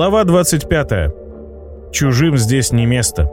Глава 25. Чужим здесь не место.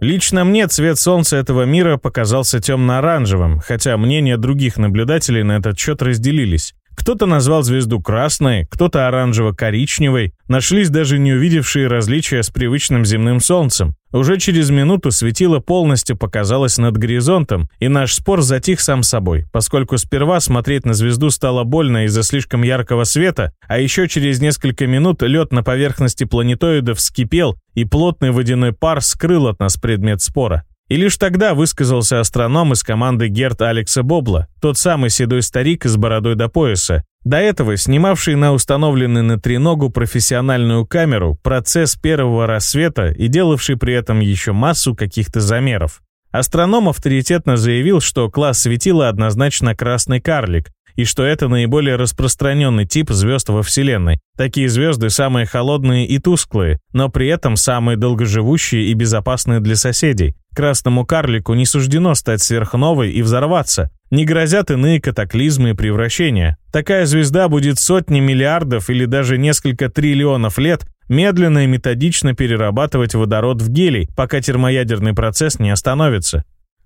Лично мне цвет солнца этого мира показался темно-оранжевым, хотя мнения других наблюдателей на этот счет разделились. Кто-то назвал звезду красной, кто-то оранжево-коричневой, нашлись даже не увидевшие различия с привычным земным солнцем. Уже через минуту светило полностью показалось над горизонтом, и наш спор затих сам собой, поскольку сперва смотреть на звезду стало больно из-за слишком яркого света, а еще через несколько минут лед на поверхности планетоида вскипел, и плотный водяной пар скрыл от нас предмет спора. И лишь тогда высказался астроном из команды Герт Алекса Бобла, тот самый седой старик с бородой до пояса, до этого снимавший на установленный на треногу профессиональную камеру процесс первого рассвета и делавший при этом еще массу каких-то замеров. Астроном авторитетно заявил, что класс светила однозначно красный карлик, и что это наиболее распространенный тип звезд во Вселенной. Такие звезды самые холодные и тусклые, но при этом самые долгоживущие и безопасные для соседей. Красному карлику не суждено стать сверхновой и взорваться. Не грозят иные катаклизмы и превращения. Такая звезда будет сотни миллиардов или даже несколько триллионов лет медленно и методично перерабатывать водород в гелий, пока термоядерный процесс не остановится.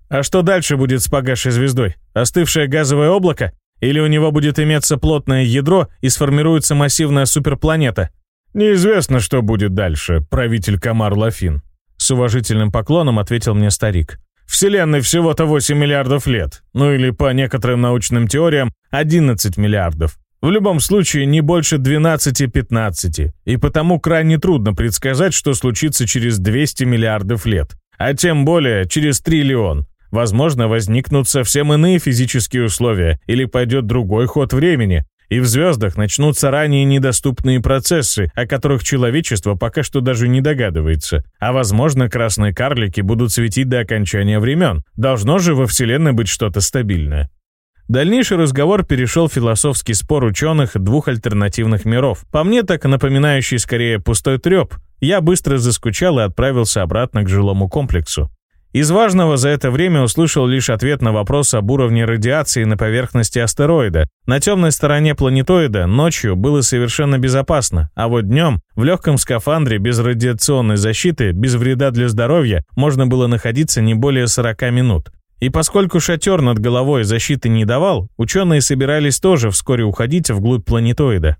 А что дальше будет с погасшей звездой? Остывшее газовое облако? Или у него будет иметься плотное ядро и сформируется массивная суперпланета? Неизвестно, что будет дальше, правитель Камар Лафин. С уважительным поклоном ответил мне старик. Вселенной всего-то 8 миллиардов лет. Ну или по некоторым научным теориям 11 миллиардов. В любом случае не больше 12-15, и потому крайне трудно предсказать, что случится через 200 миллиардов лет, а тем более через триллион. Возможно, возникнут совсем иные физические условия или пойдет другой ход времени, и в звездах начнутся ранее недоступные процессы, о которых человечество пока что даже не догадывается. А возможно, красные карлики будут светить до окончания времен. Должно же во Вселенной быть что-то стабильное. Дальнейший разговор перешел в философский спор ученых двух альтернативных миров. По мне так напоминающий скорее пустой треп. Я быстро заскучал и отправился обратно к жилому комплексу. Из важного за это время услышал лишь ответ на вопрос об уровне радиации на поверхности астероида. На темной стороне планетоида ночью было совершенно безопасно, а вот днем в легком скафандре без радиационной защиты, без вреда для здоровья, можно было находиться не более 40 минут. И поскольку шатер над головой защиты не давал, ученые собирались тоже вскоре уходить вглубь планетоида.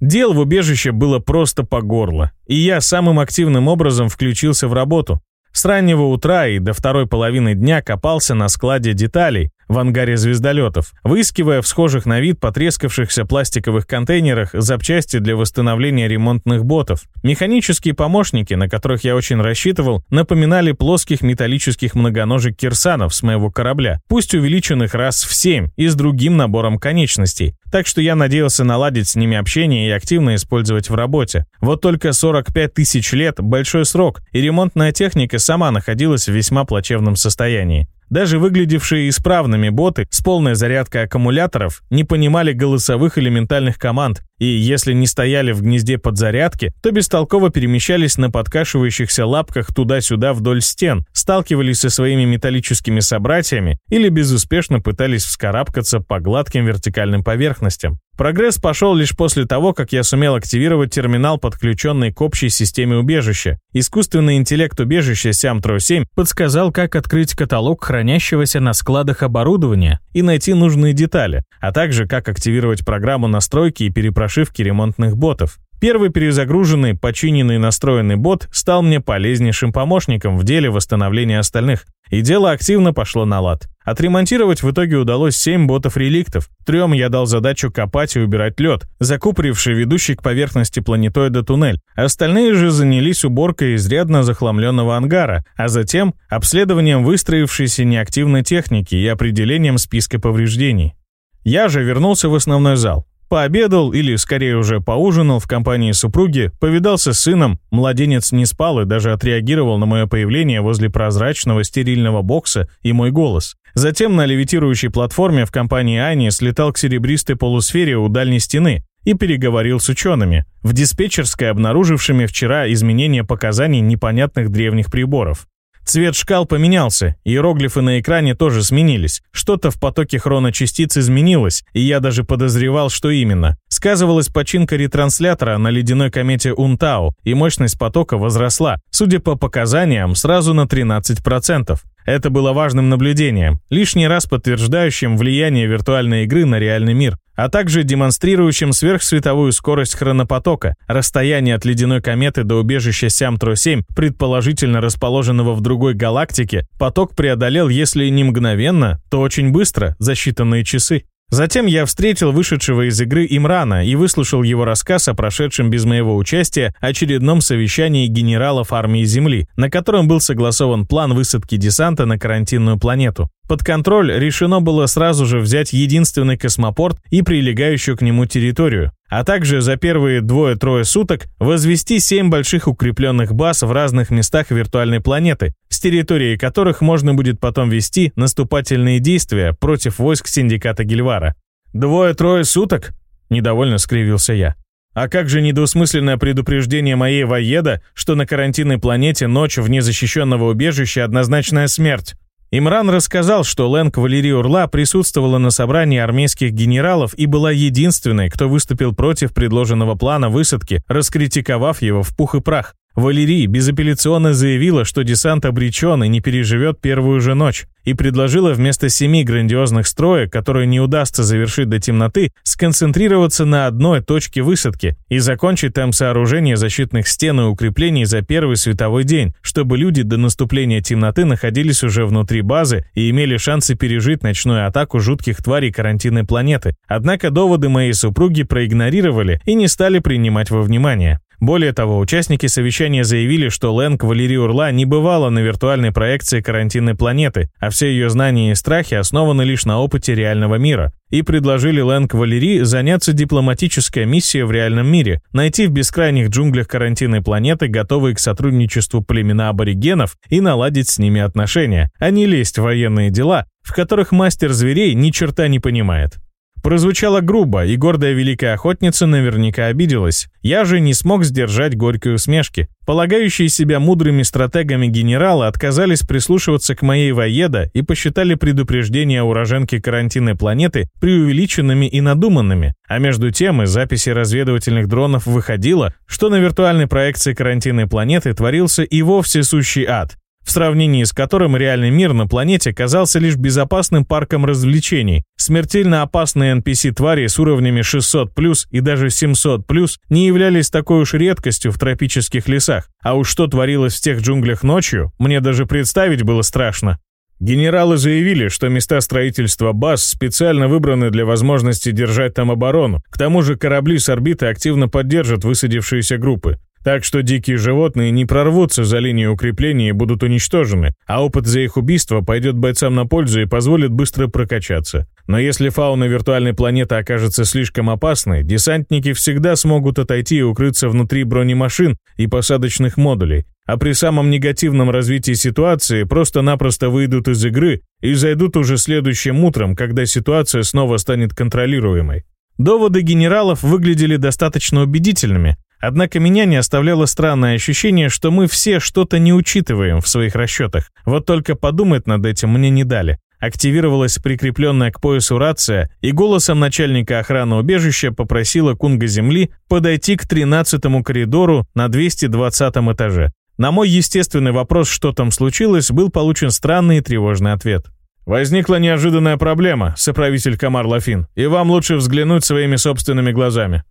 Дел в убежище было просто по горло, и я самым активным образом включился в работу. С раннего утра и до второй половины дня копался на складе деталей в ангаре звездолетов, выискивая в схожих на вид потрескавшихся пластиковых контейнерах запчасти для восстановления ремонтных ботов. Механические помощники, на которых я очень рассчитывал, напоминали плоских металлических многоножек кирсанов с моего корабля, пусть увеличенных раз в семь и с другим набором конечностей. Так что я надеялся наладить с ними общение и активно использовать в работе. Вот только 45 тысяч лет – большой срок, и ремонтная техника сама находилась в весьма плачевном состоянии. Даже выглядевшие исправными боты с полной зарядкой аккумуляторов не понимали голосовых элементальных команд, и если не стояли в гнезде подзарядки, то бестолково перемещались на подкашивающихся лапках туда-сюда вдоль стен, сталкивались со своими металлическими собратьями или безуспешно пытались вскарабкаться по гладким вертикальным поверхностям. Прогресс пошел лишь после того, как я сумел активировать терминал, подключенный к общей системе убежища. Искусственный интеллект убежища Сям-Тро-7 подсказал, как открыть каталог хранящегося на складах оборудования и найти нужные детали, а также как активировать программу настройки и перепрошивки ремонтных ботов. Первый перезагруженный, починенный настроенный бот стал мне полезнейшим помощником в деле восстановления остальных, и дело активно пошло на лад. Отремонтировать в итоге удалось 7 ботов-реликтов. Трем я дал задачу копать и убирать лед, закупоривший ведущий к поверхности планетоида туннель. Остальные же занялись уборкой изрядно захламленного ангара, а затем обследованием выстроившейся неактивной техники и определением списка повреждений. Я же вернулся в основной зал. Пообедал, или скорее уже поужинал в компании супруги, повидался с сыном, младенец не спал и даже отреагировал на мое появление возле прозрачного стерильного бокса и мой голос. Затем на левитирующей платформе в компании Ани слетал к серебристой полусфере у дальней стены и переговорил с учеными, в диспетчерской обнаружившими вчера изменение показаний непонятных древних приборов. Цвет шкал поменялся, иероглифы на экране тоже сменились. Что-то в потоке хроночастиц изменилось, и я даже подозревал, что именно. Сказывалась починка ретранслятора на ледяной комете Унтау, и мощность потока возросла, судя по показаниям, сразу на 13%. Это было важным наблюдением, лишний раз подтверждающим влияние виртуальной игры на реальный мир, а также демонстрирующим сверхсветовую скорость хронопотока. Расстояние от ледяной кометы до убежища Сямтро-7, предположительно расположенного в другой галактике, поток преодолел, если не мгновенно, то очень быстро, за считанные часы. Затем я встретил вышедшего из игры Имрана и выслушал его рассказ о прошедшем без моего участия очередном совещании генералов армии Земли, на котором был согласован план высадки десанта на карантинную планету. Под контроль решено было сразу же взять единственный космопорт и прилегающую к нему территорию, а также за первые двое-трое суток возвести семь больших укрепленных баз в разных местах виртуальной планеты, с территории которых можно будет потом вести наступательные действия против войск синдиката Гильвара. «Двое-трое суток?» – недовольно скривился я. А как же недвусмысленное предупреждение моей воеда, что на карантинной планете ночь вне защищенного убежища однозначная смерть? Имран рассказал, что Лэнг Валерий Урла присутствовала на собрании армейских генералов и была единственной, кто выступил против предложенного плана высадки, раскритиковав его в пух и прах. Валерий безапелляционно заявила, что десант обречен и не переживет первую же ночь, и предложила вместо семи грандиозных строек, которые не удастся завершить до темноты, сконцентрироваться на одной точке высадки и закончить там сооружение защитных стен и укреплений за первый световой день, чтобы люди до наступления темноты находились уже внутри базы и имели шансы пережить ночную атаку жутких тварей карантинной планеты. Однако доводы моей супруги проигнорировали и не стали принимать во внимание. Более того, участники совещания заявили, что Лэнг Валерий Урла не бывала на виртуальной проекции карантинной планеты, а все ее знания и страхи основаны лишь на опыте реального мира, и предложили Лэнг Валерий заняться дипломатической миссией в реальном мире, найти в бескрайних джунглях карантинной планеты готовые к сотрудничеству племена аборигенов и наладить с ними отношения, а не лезть в военные дела, в которых мастер зверей ни черта не понимает. Прозвучало грубо, и гордая великая охотница наверняка обиделась. Я же не смог сдержать горькой усмешки. Полагающие себя мудрыми стратегами генералы отказались прислушиваться к моей воеда и посчитали предупреждения уроженки карантинной планеты преувеличенными и надуманными. А между тем из записи разведывательных дронов выходило, что на виртуальной проекции карантинной планеты творился и вовсе сущий ад в сравнении с которым реальный мир на планете казался лишь безопасным парком развлечений. Смертельно опасные NPC-твари с уровнями 600+, и даже 700+, не являлись такой уж редкостью в тропических лесах. А уж что творилось в тех джунглях ночью, мне даже представить было страшно. Генералы заявили, что места строительства баз специально выбраны для возможности держать там оборону. К тому же корабли с орбиты активно поддержат высадившиеся группы. Так что дикие животные не прорвутся за линию укрепления и будут уничтожены, а опыт за их убийство пойдет бойцам на пользу и позволит быстро прокачаться. Но если фауна виртуальной планеты окажется слишком опасной, десантники всегда смогут отойти и укрыться внутри бронемашин и посадочных модулей, а при самом негативном развитии ситуации просто-напросто выйдут из игры и зайдут уже следующим утром, когда ситуация снова станет контролируемой. Доводы генералов выглядели достаточно убедительными, Однако меня не оставляло странное ощущение, что мы все что-то не учитываем в своих расчетах. Вот только подумать над этим мне не дали. Активировалась прикрепленная к поясу рация, и голосом начальника охраны убежища попросила Кунга Земли подойти к 13-му коридору на 220 этаже. На мой естественный вопрос, что там случилось, был получен странный и тревожный ответ. «Возникла неожиданная проблема, соправитель Камар Лафин, и вам лучше взглянуть своими собственными глазами.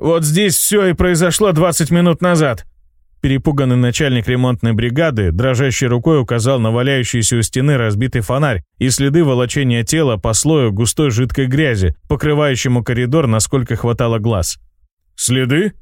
Вот здесь все и произошло 20 минут назад». Перепуганный начальник ремонтной бригады дрожащей рукой указал на валяющийся у стены разбитый фонарь и следы волочения тела по слою густой жидкой грязи, покрывающему коридор, насколько хватало глаз. «Следы?»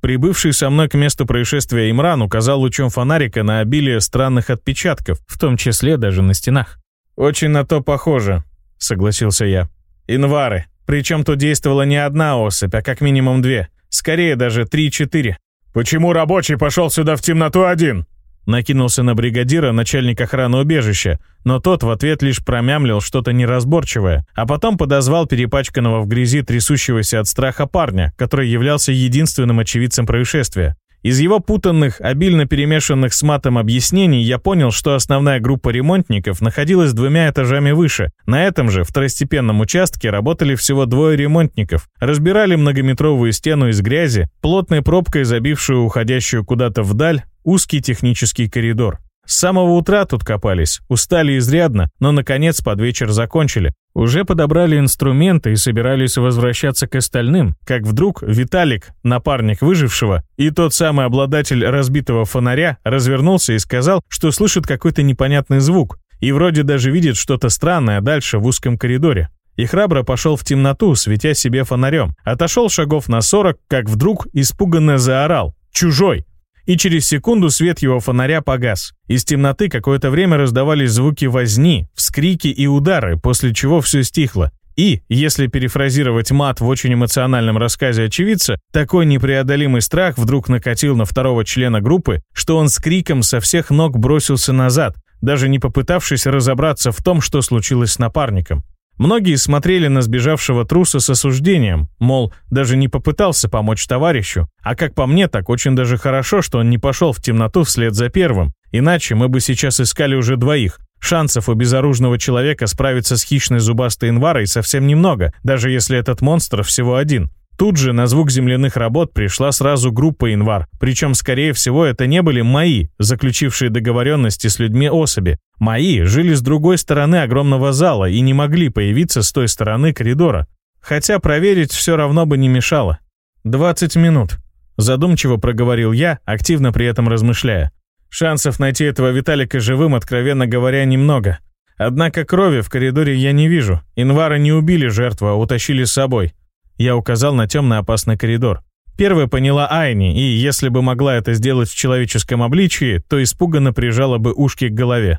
Прибывший со мной к месту происшествия Имран указал лучом фонарика на обилие странных отпечатков, в том числе даже на стенах. «Очень на то похоже», — согласился я. «Инвары. Причем тут действовала не одна особь, а как минимум две. Скорее даже три-четыре. «Почему рабочий пошел сюда в темноту один?» Накинулся на бригадира начальник охраны убежища, но тот в ответ лишь промямлил что-то неразборчивое, а потом подозвал перепачканного в грязи трясущегося от страха парня, который являлся единственным очевидцем происшествия. Из его путанных, обильно перемешанных с матом объяснений я понял, что основная группа ремонтников находилась двумя этажами выше. На этом же, второстепенном участке, работали всего двое ремонтников. Разбирали многометровую стену из грязи, плотной пробкой забившую уходящую куда-то вдаль узкий технический коридор. С самого утра тут копались, устали изрядно, но, наконец, под вечер закончили. Уже подобрали инструменты и собирались возвращаться к остальным, как вдруг Виталик, напарник выжившего, и тот самый обладатель разбитого фонаря развернулся и сказал, что слышит какой-то непонятный звук, и вроде даже видит что-то странное дальше в узком коридоре. И храбро пошел в темноту, светя себе фонарем. Отошел шагов на сорок, как вдруг испуганно заорал «Чужой!» И через секунду свет его фонаря погас. Из темноты какое-то время раздавались звуки возни, вскрики и удары, после чего все стихло. И, если перефразировать мат в очень эмоциональном рассказе очевидца, такой непреодолимый страх вдруг накатил на второго члена группы, что он с криком со всех ног бросился назад, даже не попытавшись разобраться в том, что случилось с напарником. Многие смотрели на сбежавшего труса с осуждением, мол, даже не попытался помочь товарищу, а как по мне, так очень даже хорошо, что он не пошел в темноту вслед за первым, иначе мы бы сейчас искали уже двоих. Шансов у безоружного человека справиться с хищной зубастой инварой совсем немного, даже если этот монстр всего один. Тут же на звук земляных работ пришла сразу группа инвар, причем, скорее всего, это не были мои, заключившие договоренности с людьми особи. Мои жили с другой стороны огромного зала и не могли появиться с той стороны коридора. Хотя проверить все равно бы не мешало. «Двадцать минут», — задумчиво проговорил я, активно при этом размышляя. Шансов найти этого Виталика живым, откровенно говоря, немного. Однако крови в коридоре я не вижу. Инвары не убили жертву, а утащили с собой. Я указал на темный опасный коридор. Первая поняла Айни, и если бы могла это сделать в человеческом обличии, то испуганно прижала бы ушки к голове.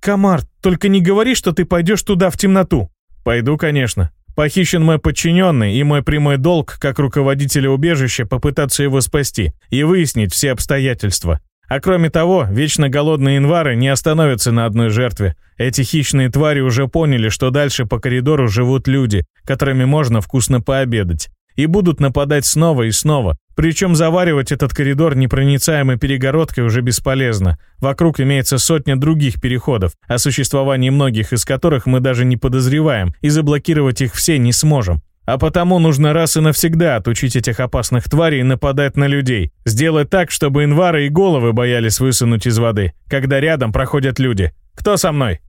«Комар, только не говори, что ты пойдешь туда в темноту!» «Пойду, конечно. Похищен мой подчиненный, и мой прямой долг, как руководителя убежища, попытаться его спасти и выяснить все обстоятельства. А кроме того, вечно голодные инвары не остановятся на одной жертве. Эти хищные твари уже поняли, что дальше по коридору живут люди, которыми можно вкусно пообедать. И будут нападать снова и снова. Причем заваривать этот коридор непроницаемой перегородкой уже бесполезно. Вокруг имеется сотня других переходов, о существовании многих из которых мы даже не подозреваем, и заблокировать их все не сможем. А потому нужно раз и навсегда отучить этих опасных тварей нападать на людей. Сделать так, чтобы инвары и головы боялись высунуть из воды, когда рядом проходят люди. Кто со мной?